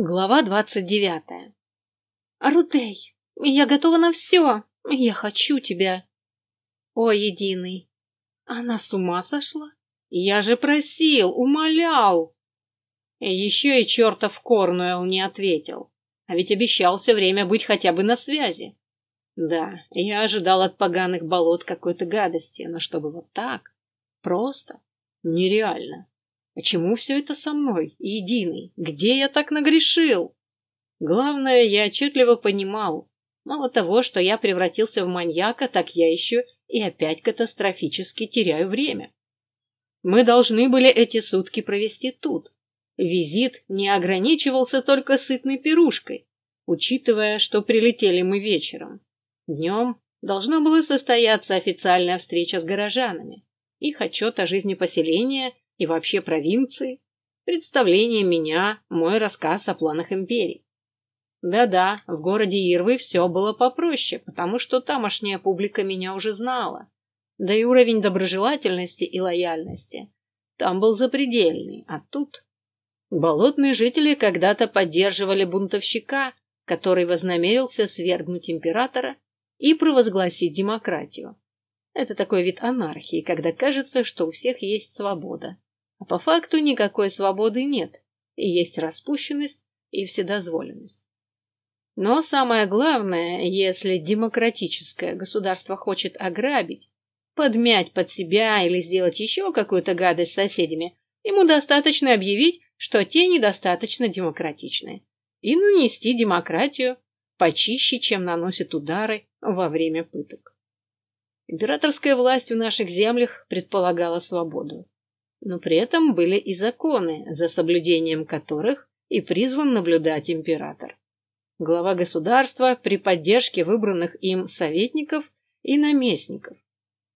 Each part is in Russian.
Глава двадцать девятая. «Рудей, я готова на все. Я хочу тебя». «О, единый, она с ума сошла? Я же просил, умолял!» Еще и чертов Корнуэлл не ответил, а ведь обещал все время быть хотя бы на связи. Да, я ожидал от поганых болот какой-то гадости, но чтобы вот так, просто, нереально. Почему все это со мной, единый? Где я так нагрешил? Главное, я отчетливо понимал. Мало того, что я превратился в маньяка, так я еще и опять катастрофически теряю время. Мы должны были эти сутки провести тут. Визит не ограничивался только сытной пирушкой, учитывая, что прилетели мы вечером. Днем должна была состояться официальная встреча с горожанами, их отчет о жизни поселения и вообще провинции, представление меня, мой рассказ о планах империи. Да-да, в городе Ирвы все было попроще, потому что тамошняя публика меня уже знала. Да и уровень доброжелательности и лояльности там был запредельный, а тут... Болотные жители когда-то поддерживали бунтовщика, который вознамерился свергнуть императора и провозгласить демократию. Это такой вид анархии, когда кажется, что у всех есть свобода. А по факту никакой свободы нет, и есть распущенность и вседозволенность. Но самое главное, если демократическое государство хочет ограбить, подмять под себя или сделать еще какую-то гадость с соседями, ему достаточно объявить, что те недостаточно демократичны, и нанести демократию почище, чем наносит удары во время пыток. Императорская власть в наших землях предполагала свободу но при этом были и законы, за соблюдением которых и призван наблюдать император. Глава государства при поддержке выбранных им советников и наместников.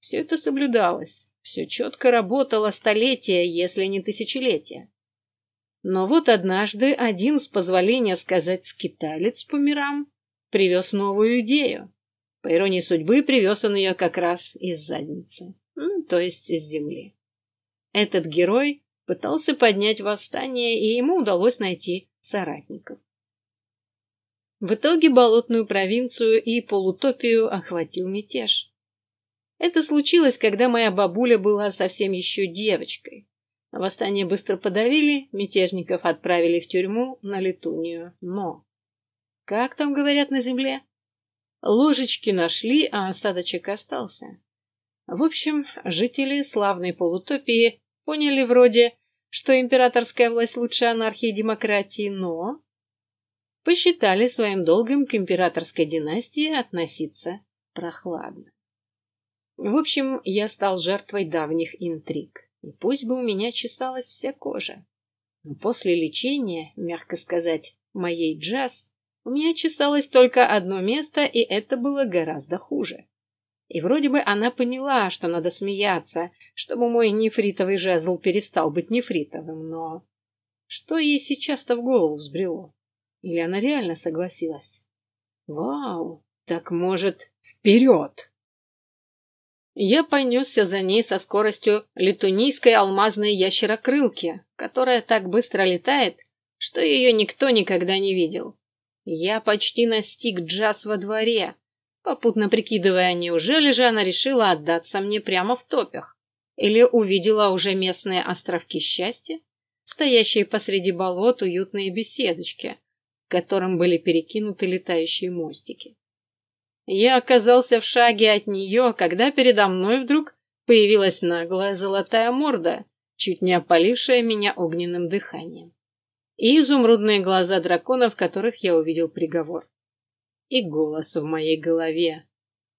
Все это соблюдалось, все четко работало столетия, если не тысячелетия. Но вот однажды один, с позволения сказать скиталец по мирам, привез новую идею. По иронии судьбы, привез он ее как раз из задницы, то есть из земли. Этот герой пытался поднять восстание, и ему удалось найти соратников. В итоге болотную провинцию и полутопию охватил мятеж. Это случилось, когда моя бабуля была совсем еще девочкой. Восстание быстро подавили, мятежников отправили в тюрьму на летунию. Но, как там говорят на земле, ложечки нашли, а осадочек остался. В общем, жители славной полутопии Поняли вроде, что императорская власть лучше анархии и демократии, но посчитали своим долгом к императорской династии относиться прохладно. В общем, я стал жертвой давних интриг, и пусть бы у меня чесалась вся кожа. Но после лечения, мягко сказать, моей джаз, у меня чесалось только одно место, и это было гораздо хуже. И вроде бы она поняла, что надо смеяться, чтобы мой нефритовый жезл перестал быть нефритовым, но... Что ей сейчас-то в голову взбрело? Или она реально согласилась? Вау, так может, вперед! Я понесся за ней со скоростью летунийской алмазной ящерокрылки, которая так быстро летает, что ее никто никогда не видел. Я почти настиг Джаз во дворе, попутно прикидывая, неужели же она решила отдаться мне прямо в топях? Или увидела уже местные островки счастья, стоящие посреди болот уютные беседочки, к которым были перекинуты летающие мостики. Я оказался в шаге от нее, когда передо мной вдруг появилась наглая золотая морда, чуть не опалившая меня огненным дыханием, и изумрудные глаза дракона, в которых я увидел приговор и голос в моей голове.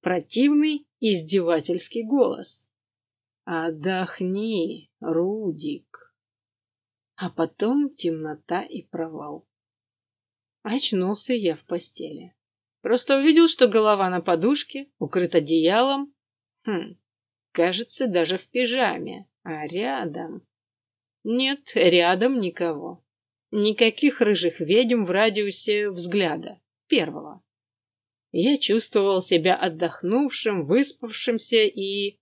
Противный издевательский голос. «Отдохни, Рудик». А потом темнота и провал. Очнулся я в постели. Просто увидел, что голова на подушке, укрыта одеялом. Хм, кажется, даже в пижаме. А рядом... Нет, рядом никого. Никаких рыжих ведьм в радиусе взгляда. Первого. Я чувствовал себя отдохнувшим, выспавшимся и...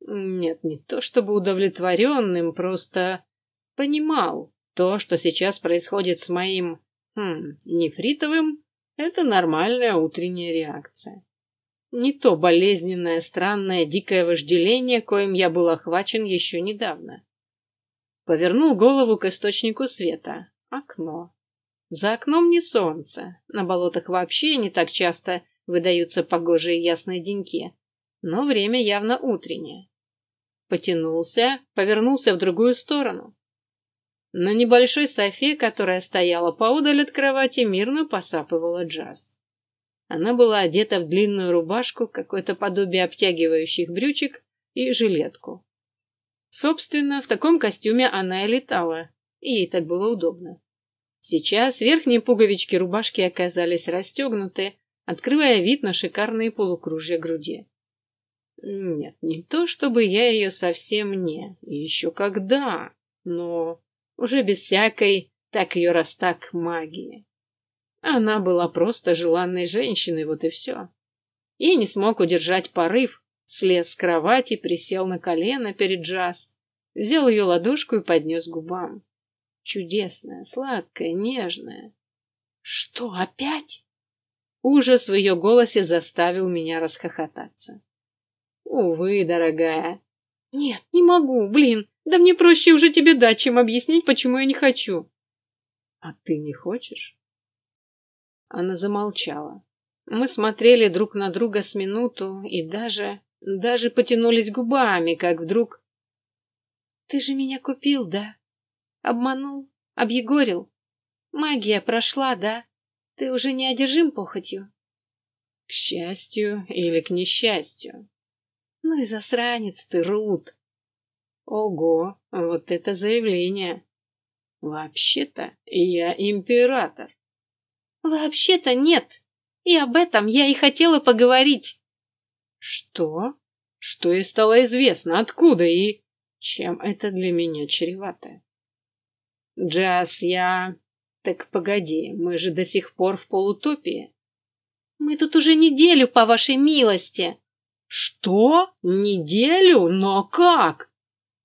Нет, не то чтобы удовлетворенным, просто понимал то, что сейчас происходит с моим Хм, нефритовым – это нормальная утренняя реакция. Не то болезненное, странное, дикое вожделение, коим я был охвачен еще недавно. Повернул голову к источнику света. Окно. За окном не солнце. На болотах вообще не так часто выдаются погожие ясные деньки. Но время явно утреннее. Потянулся, повернулся в другую сторону. На небольшой софе, которая стояла поодаль от кровати, мирно посапывала джаз. Она была одета в длинную рубашку, какое-то подобие обтягивающих брючек и жилетку. Собственно, в таком костюме она и летала, и ей так было удобно. Сейчас верхние пуговички рубашки оказались расстегнуты, открывая вид на шикарные полукружья груди. Нет, не то чтобы я ее совсем не, еще когда, но уже без всякой, так ее раз магии. Она была просто желанной женщиной, вот и все. Я не смог удержать порыв, слез с кровати, присел на колено перед Джаз, взял ее ладошку и поднес губам. Чудесная, сладкая, нежная. Что, опять? Ужас в ее голосе заставил меня расхохотаться. Увы, дорогая. Нет, не могу, блин. Да мне проще уже тебе дать, чем объяснить, почему я не хочу. А ты не хочешь? Она замолчала. Мы смотрели друг на друга с минуту и даже, даже потянулись губами, как вдруг... Ты же меня купил, да? Обманул? Объегорил? Магия прошла, да? Ты уже не одержим похотью? К счастью или к несчастью? Ну и засранец ты, Рут. Ого, вот это заявление. Вообще-то я император. Вообще-то нет. И об этом я и хотела поговорить. Что? Что и стало известно? Откуда и чем это для меня чревато? Джаз, я... Так погоди, мы же до сих пор в полутопии. Мы тут уже неделю, по вашей милости. Что? Неделю? Но как?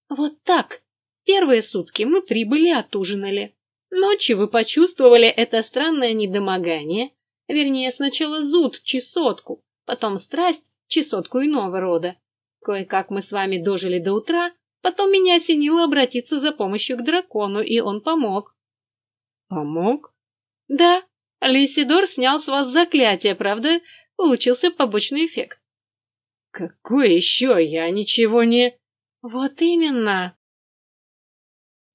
Вот так. Первые сутки мы прибыли, отужинали. Ночью вы почувствовали это странное недомогание, вернее, сначала зуд, чесотку, потом страсть, чесотку иного рода. Кое-как мы с вами дожили до утра, потом меня осенило обратиться за помощью к дракону, и он помог. Помог? Да. Лисидор снял с вас заклятие, правда? Получился побочный эффект. Какой еще? Я ничего не... Вот именно.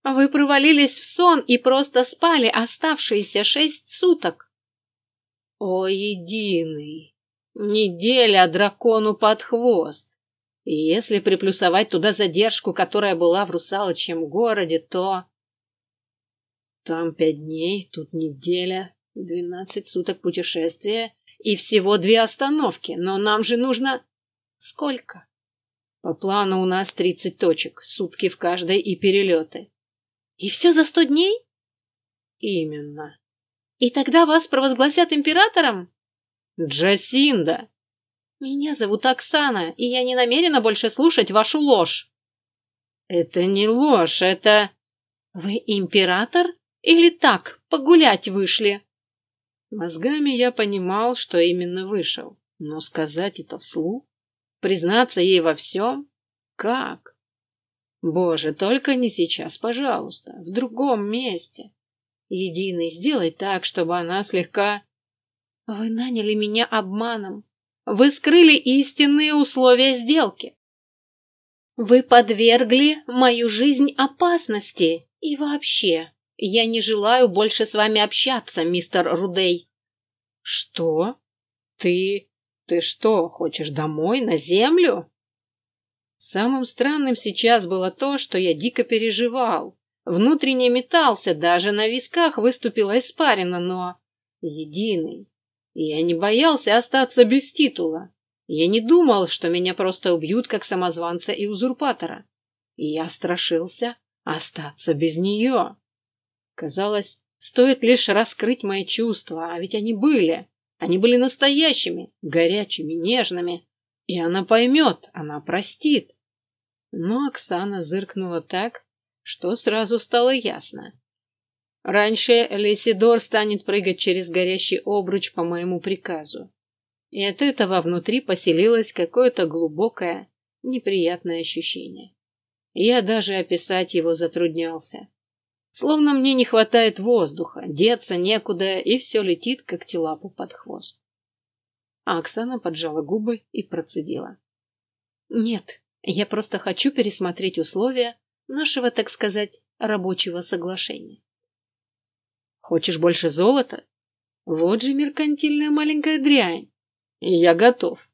Вы провалились в сон и просто спали оставшиеся шесть суток. О, единый! Неделя дракону под хвост. И если приплюсовать туда задержку, которая была в русалочьем городе, то... Там пять дней, тут неделя, двенадцать суток путешествия и всего две остановки. Но нам же нужно... Сколько? По плану у нас тридцать точек, сутки в каждой и перелеты. И все за сто дней? Именно. И тогда вас провозгласят императором? Джасинда. Меня зовут Оксана, и я не намерена больше слушать вашу ложь. Это не ложь, это... Вы император? Или так, погулять вышли? Мозгами я понимал, что именно вышел. Но сказать это вслух? Признаться ей во всем? Как? Боже, только не сейчас, пожалуйста, в другом месте. Единый, сделай так, чтобы она слегка... Вы наняли меня обманом. Вы скрыли истинные условия сделки. Вы подвергли мою жизнь опасности. И вообще, я не желаю больше с вами общаться, мистер Рудей. Что? Ты... ты что, хочешь домой, на землю? Самым странным сейчас было то, что я дико переживал. Внутренне метался, даже на висках выступила испарина, но... Единый. Я не боялся остаться без титула. Я не думал, что меня просто убьют как самозванца и узурпатора. Я страшился остаться без нее. Казалось, стоит лишь раскрыть мои чувства, а ведь они были. Они были настоящими, горячими, нежными. И она поймет, она простит. Но Оксана зыркнула так, что сразу стало ясно. Раньше Лесидор станет прыгать через горящий обруч по моему приказу. И от этого внутри поселилось какое-то глубокое, неприятное ощущение. Я даже описать его затруднялся. Словно мне не хватает воздуха, деться некуда, и все летит, как телапу под хвост. А Оксана поджала губы и процедила. Нет, я просто хочу пересмотреть условия нашего, так сказать, рабочего соглашения. Хочешь больше золота? Вот же меркантильная маленькая дрянь. И я готов.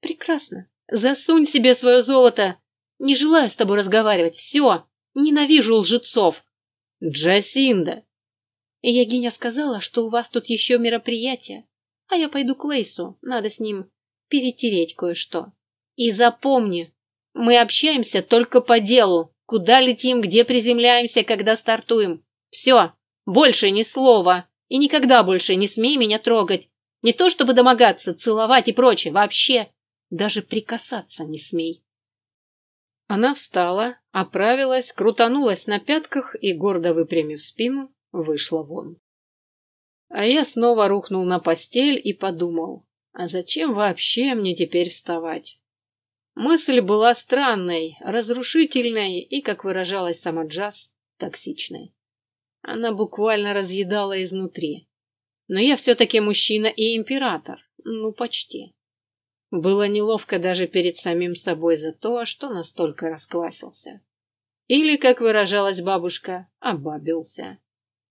Прекрасно. Засунь себе свое золото. Не желаю с тобой разговаривать. Все. Ненавижу лжецов. Джасинда. Ягиня сказала, что у вас тут еще мероприятие. А я пойду к Лейсу. Надо с ним перетереть кое-что. И запомни, мы общаемся только по делу. Куда летим, где приземляемся, когда стартуем. Все. Больше ни слова. И никогда больше не смей меня трогать. Не то чтобы домогаться, целовать и прочее. Вообще. Даже прикасаться не смей. Она встала, оправилась, крутанулась на пятках и, гордо выпрямив спину, вышла вон. А я снова рухнул на постель и подумал, а зачем вообще мне теперь вставать? Мысль была странной, разрушительной и, как выражалась сама Джаз, токсичной. Она буквально разъедала изнутри. Но я все-таки мужчина и император. Ну, почти. Было неловко даже перед самим собой за то, что настолько расквасился. Или, как выражалась бабушка, обабился.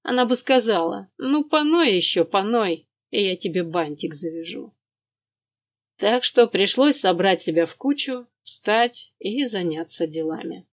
Она бы сказала, ну, поной еще, поной, и я тебе бантик завяжу. Так что пришлось собрать себя в кучу, встать и заняться делами.